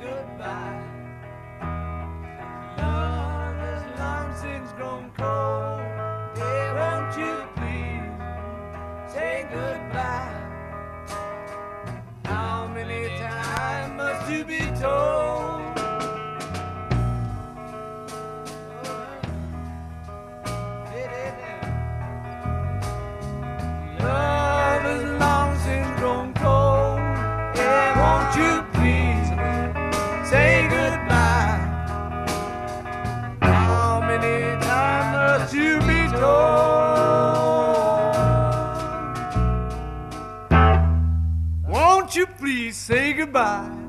goodbye. Love has long since grown cold. Won't you please say goodbye? How many times must you be told? Won't you please say goodbye?